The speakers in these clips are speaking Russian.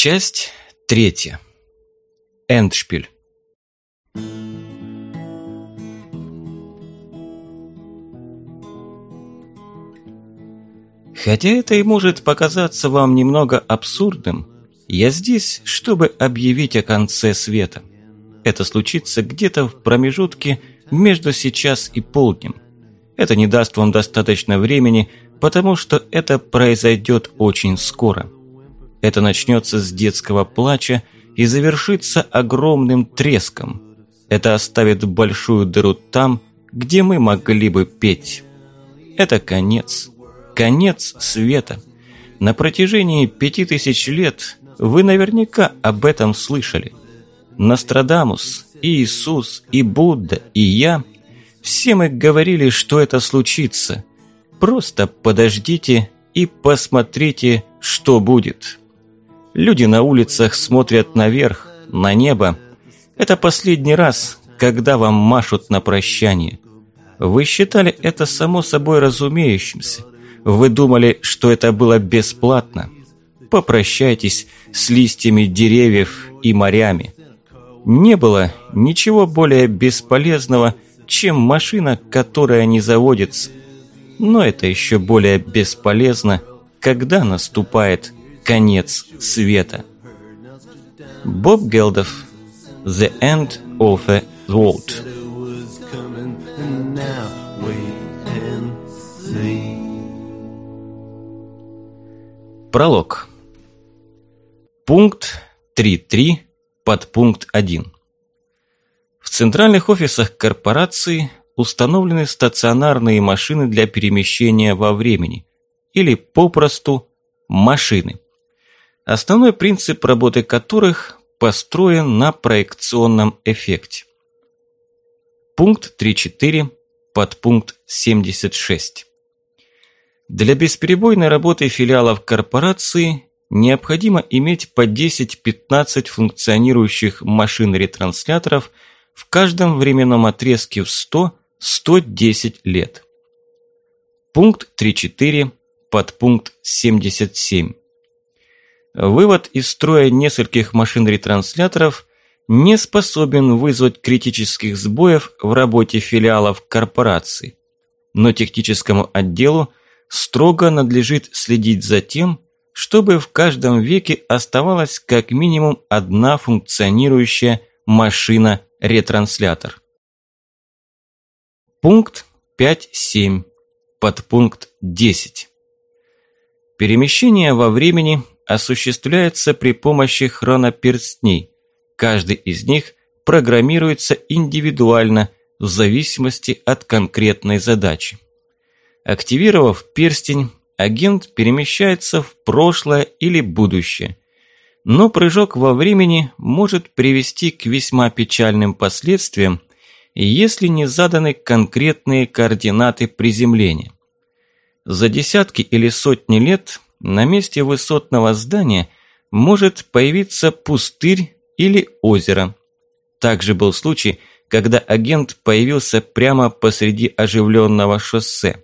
Часть третья. Эндшпиль. Хотя это и может показаться вам немного абсурдным, я здесь, чтобы объявить о конце света. Это случится где-то в промежутке между сейчас и полднем. Это не даст вам достаточно времени, потому что это произойдет очень скоро. Это начнется с детского плача и завершится огромным треском. Это оставит большую дыру там, где мы могли бы петь. Это конец. Конец света. На протяжении пяти тысяч лет вы наверняка об этом слышали. Нострадамус, Иисус, и Будда, и я – все мы говорили, что это случится. Просто подождите и посмотрите, что будет. Люди на улицах смотрят наверх, на небо. Это последний раз, когда вам машут на прощание. Вы считали это само собой разумеющимся. Вы думали, что это было бесплатно. Попрощайтесь с листьями деревьев и морями. Не было ничего более бесполезного, чем машина, которая не заводится. Но это еще более бесполезно, когда наступает конец света. Боб Гелдов The End of the World. Пролог. Пункт 3.3, подпункт 1 в центральных офисах корпорации установлены стационарные машины для перемещения во времени, или попросту машины, основной принцип работы которых построен на проекционном эффекте. Пункт 3.4, подпункт 76. Для бесперебойной работы филиалов корпорации необходимо иметь по 10-15 функционирующих машин-ретрансляторов – в каждом временном отрезке в 100-110 лет. Пункт 3.4, подпункт 77. Вывод из строя нескольких машин-ретрансляторов не способен вызвать критических сбоев в работе филиалов корпорации, но техническому отделу строго надлежит следить за тем, чтобы в каждом веке оставалась как минимум одна функционирующая машина ретранслятор. Пункт 5.7. Подпункт 10. Перемещение во времени осуществляется при помощи хроноперстней. Каждый из них программируется индивидуально в зависимости от конкретной задачи. Активировав перстень, агент перемещается в прошлое или будущее – но прыжок во времени может привести к весьма печальным последствиям, если не заданы конкретные координаты приземления. За десятки или сотни лет на месте высотного здания может появиться пустырь или озеро. Также был случай, когда агент появился прямо посреди оживленного шоссе.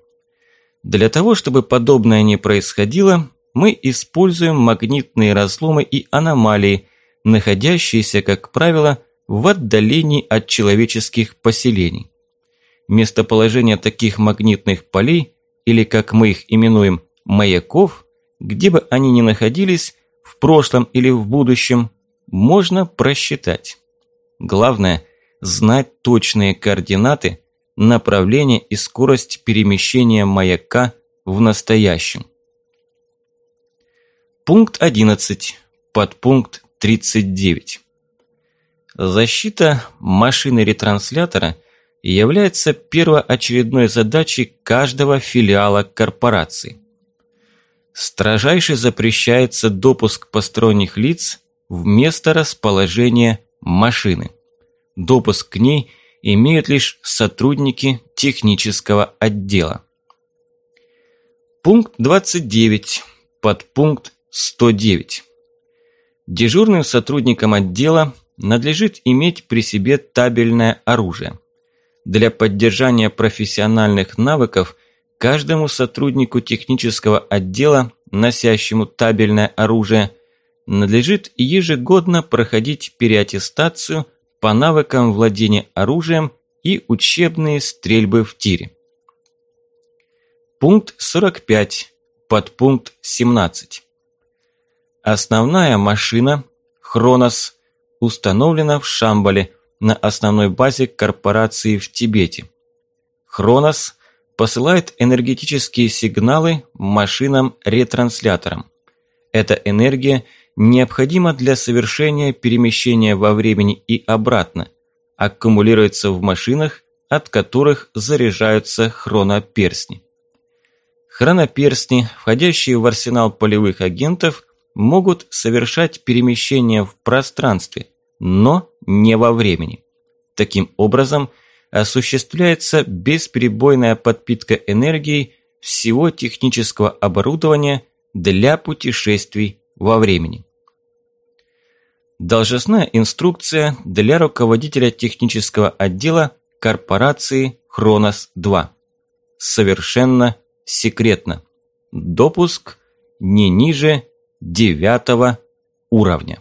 Для того, чтобы подобное не происходило, мы используем магнитные разломы и аномалии, находящиеся, как правило, в отдалении от человеческих поселений. Местоположение таких магнитных полей, или как мы их именуем, маяков, где бы они ни находились, в прошлом или в будущем, можно просчитать. Главное – знать точные координаты, направление и скорость перемещения маяка в настоящем. Пункт 11. Подпункт 39. Защита машины-ретранслятора является первоочередной задачей каждого филиала корпорации. Строжайше запрещается допуск посторонних лиц в место расположения машины. Допуск к ней имеют лишь сотрудники технического отдела. Пункт 29. Подпункт 109. Дежурным сотрудникам отдела надлежит иметь при себе табельное оружие. Для поддержания профессиональных навыков каждому сотруднику технического отдела, носящему табельное оружие, надлежит ежегодно проходить переаттестацию по навыкам владения оружием и учебные стрельбы в тире. Пункт 45. Подпункт 17. Основная машина «Хронос» установлена в Шамбале на основной базе корпорации в Тибете. «Хронос» посылает энергетические сигналы машинам-ретрансляторам. Эта энергия необходима для совершения перемещения во времени и обратно, аккумулируется в машинах, от которых заряжаются хроноперстни. Хроноперстни, входящие в арсенал полевых агентов, могут совершать перемещения в пространстве, но не во времени. Таким образом, осуществляется бесперебойная подпитка энергией всего технического оборудования для путешествий во времени. Должностная инструкция для руководителя технического отдела корпорации «Хронос-2». Совершенно секретно. Допуск не ниже девятого уровня.